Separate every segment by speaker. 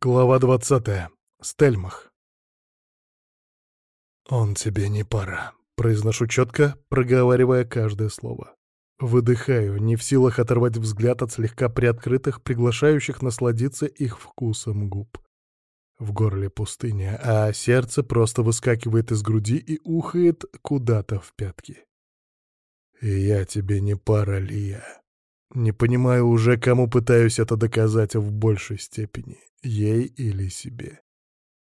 Speaker 1: Глава двадцатая. Стельмах. «Он тебе не пара», — произношу четко, проговаривая каждое слово. Выдыхаю, не в силах оторвать взгляд от слегка приоткрытых, приглашающих насладиться их вкусом губ. В горле пустыня, а сердце просто выскакивает из груди и ухает куда-то в пятки. «И я тебе не пара, Лия», не понимаю уже, кому пытаюсь это доказать в большей степени, ей или себе.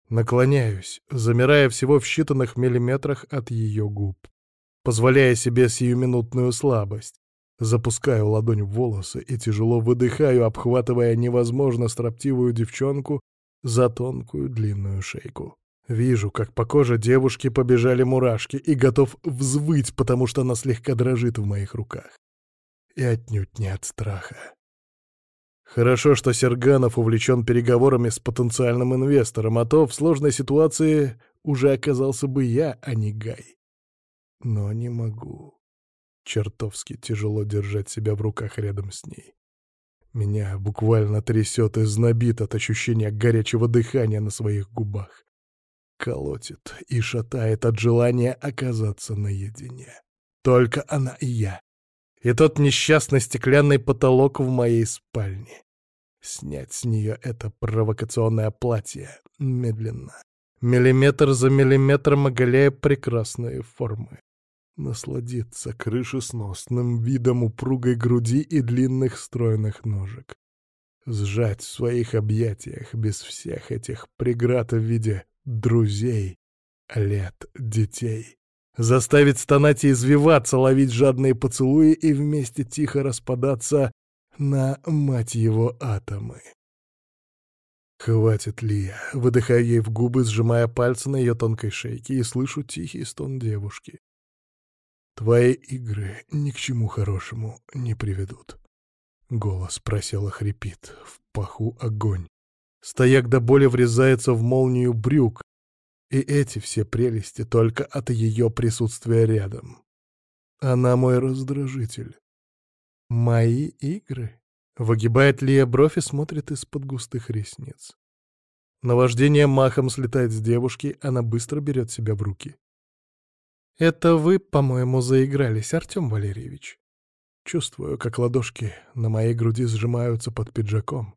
Speaker 1: Наклоняюсь, замирая всего в считанных миллиметрах от ее губ, позволяя себе сиюминутную слабость. Запускаю ладонь в волосы и тяжело выдыхаю, обхватывая невозможно строптивую девчонку за тонкую длинную шейку. Вижу, как по коже девушки побежали мурашки, и готов взвыть, потому что она слегка дрожит в моих руках и отнюдь не от страха. Хорошо, что Серганов увлечен переговорами с потенциальным инвестором, а то в сложной ситуации уже оказался бы я, а не Гай. Но не могу. Чертовски тяжело держать себя в руках рядом с ней. Меня буквально трясет и знобит от ощущения горячего дыхания на своих губах. Колотит и шатает от желания оказаться наедине. Только она и я и тот несчастный стеклянный потолок в моей спальне. Снять с нее это провокационное платье медленно, миллиметр за миллиметром оголяя прекрасные формы. Насладиться крышесносным видом упругой груди и длинных стройных ножек. Сжать в своих объятиях без всех этих преград в виде друзей, лет, детей заставить стонать и извиваться, ловить жадные поцелуи и вместе тихо распадаться на, мать его, атомы. «Хватит, Лия!» — выдыхаю ей в губы, сжимая пальцы на ее тонкой шейке, и слышу тихий стон девушки. «Твои игры ни к чему хорошему не приведут». Голос просела хрипит, в паху огонь. Стояк до боли врезается в молнию брюк, и эти все прелести только от ее присутствия рядом. Она мой раздражитель. Мои игры? Выгибает Лия бровь и смотрит из-под густых ресниц. Наваждение махом слетает с девушки, она быстро берет себя в руки. «Это вы, по-моему, заигрались, Артем Валерьевич». Чувствую, как ладошки на моей груди сжимаются под пиджаком,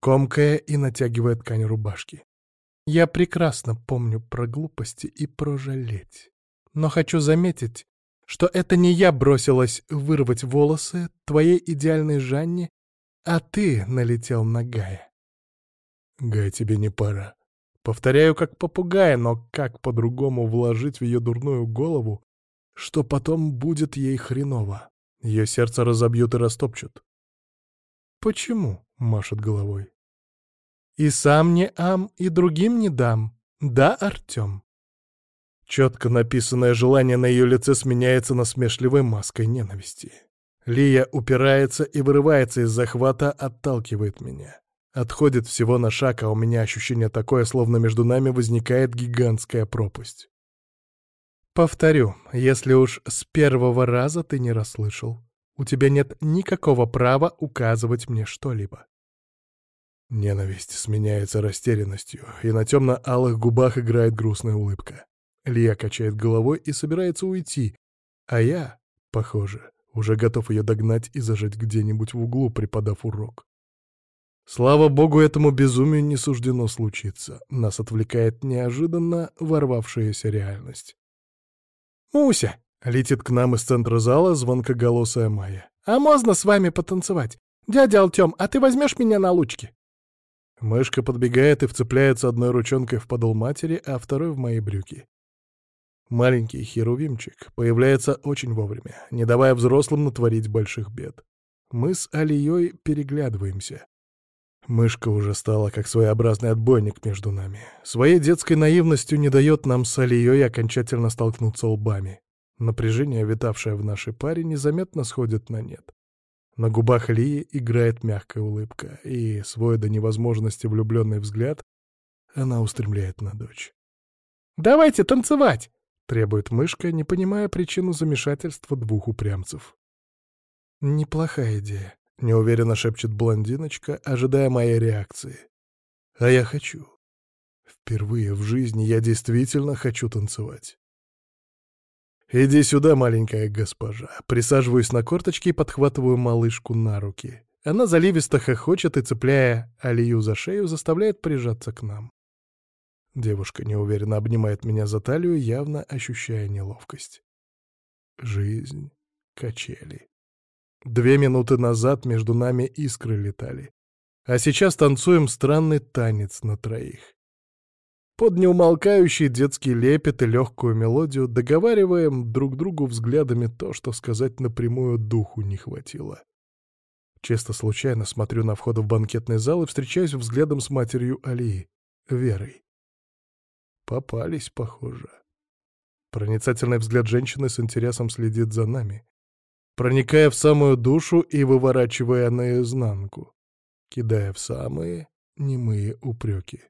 Speaker 1: комкая и натягивая ткань рубашки. Я прекрасно помню про глупости и про жалеть. Но хочу заметить, что это не я бросилась вырвать волосы твоей идеальной Жанне, а ты налетел на Гая. Гай, тебе не пора. Повторяю, как попугая, но как по-другому вложить в ее дурную голову, что потом будет ей хреново. Ее сердце разобьют и растопчут. «Почему?» — машет головой. И сам не ам, и другим не дам. Да, Артем?» Четко написанное желание на ее лице сменяется насмешливой маской ненависти. Лия упирается и вырывается из захвата, отталкивает меня. Отходит всего на шаг, а у меня ощущение такое, словно между нами возникает гигантская пропасть. Повторю, если уж с первого раза ты не расслышал, у тебя нет никакого права указывать мне что-либо. Ненависть сменяется растерянностью, и на темно-алых губах играет грустная улыбка. Лия качает головой и собирается уйти, а я, похоже, уже готов ее догнать и зажать где-нибудь в углу, преподав урок. Слава богу, этому безумию не суждено случиться. Нас отвлекает неожиданно ворвавшаяся реальность. «Муся!» — летит к нам из центра зала звонкоголосая Майя. «А можно с вами потанцевать? Дядя Алтем, а ты возьмешь меня на лучки?» Мышка подбегает и вцепляется одной ручонкой в подол матери, а второй в мои брюки. Маленький херувимчик появляется очень вовремя, не давая взрослым натворить больших бед. Мы с Алией переглядываемся. Мышка уже стала как своеобразный отбойник между нами. Своей детской наивностью не дает нам с Алией окончательно столкнуться лбами. Напряжение, витавшее в нашей паре, незаметно сходит на нет. На губах Лии играет мягкая улыбка, и свой до невозможности влюбленный взгляд она устремляет на дочь. «Давайте танцевать!» — требует мышка, не понимая причину замешательства двух упрямцев. «Неплохая идея», — неуверенно шепчет блондиночка, ожидая моей реакции. А я хочу. Впервые в жизни я действительно хочу танцевать. «Иди сюда, маленькая госпожа». Присаживаюсь на корточки и подхватываю малышку на руки. Она заливисто хохочет и, цепляя Алию за шею, заставляет прижаться к нам. Девушка неуверенно обнимает меня за талию, явно ощущая неловкость. Жизнь, качели. Две минуты назад между нами искры летали. А сейчас танцуем странный танец на троих. Под неумолкающий детский лепет и легкую мелодию договариваем друг другу взглядами то, что сказать напрямую духу не хватило. Чисто случайно смотрю на вход в банкетный зал и встречаюсь взглядом с матерью Алии, Верой. Попались, похоже. Проницательный взгляд женщины с интересом следит за нами, проникая в самую душу и выворачивая наизнанку, кидая в самые немые упреки.